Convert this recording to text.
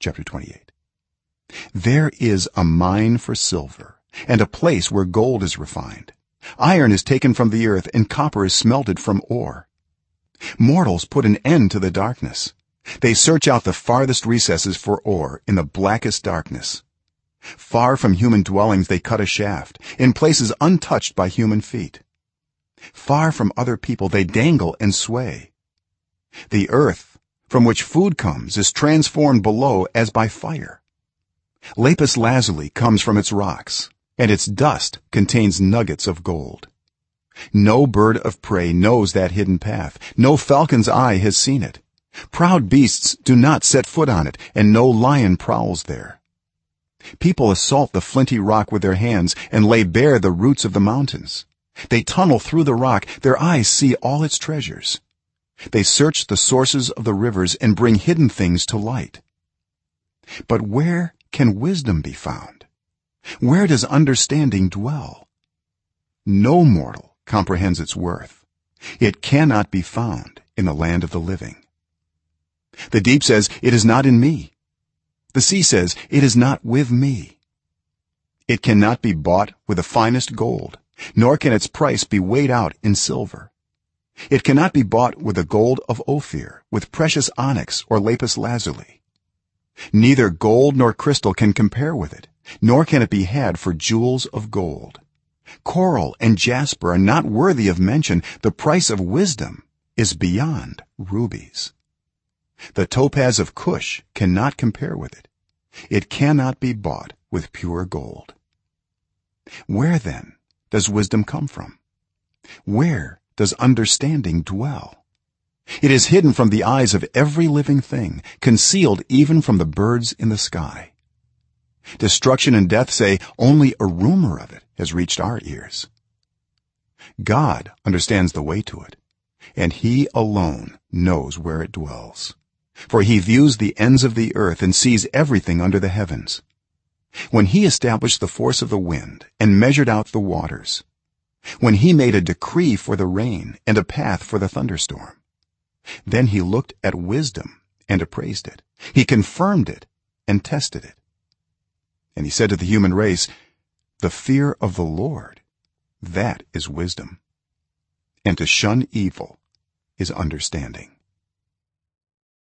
chapter 28 there is a mine for silver and a place where gold is refined. Iron is taken from the earth and copper is smelted from ore. Mortals put an end to the darkness. They search out the farthest recesses for ore in the blackest darkness. Far from human dwellings they cut a shaft in places untouched by human feet. Far from other people they dangle and sway. The earth from which food comes is transformed below as by fire. Lapis lazuli comes from its rocks and its dust contains nuggets of gold. No bird of prey knows that hidden path. No falcon's eye has seen it. Proud beasts do not set foot on it and no lion prowls there. People assault the flinty rock with their hands and lay bare the roots of the mountains. They tunnel through the rock. Their eyes see all its treasures they search the sources of the rivers and bring hidden things to light. But where can wisdom be found? Where does understanding dwell? No mortal comprehends its worth. It cannot be found in the land of the living. The deep says it is not in me. The sea says it is not with me. It cannot be bought with the finest gold nor can its price be weighed out in silver it cannot be bought with the gold of ophir with precious onyx or lapis lazuli. Neither gold nor crystal can compare with it nor can it be had for jewels of gold. Coral and jasper are not worthy of mention. The price of wisdom is beyond rubies. The topaz of cush cannot compare with it. It cannot be bought with pure gold. Where then does wisdom come from? Where does understanding dwell? It is hidden from the eyes of every living thing concealed even from the birds in the sky. Destruction and death say only a rumor of it has reached our ears. God understands the way to it and he alone knows where it dwells. For he views the ends of the earth and sees everything under the heavens. When he established the force of the wind and measured out the waters when he made a decree for the rain and a path for the thunderstorm. Then he looked at wisdom and appraised it. He confirmed it and tested it. And he said to the human race the fear of the lord that is wisdom. And to shun evil is understanding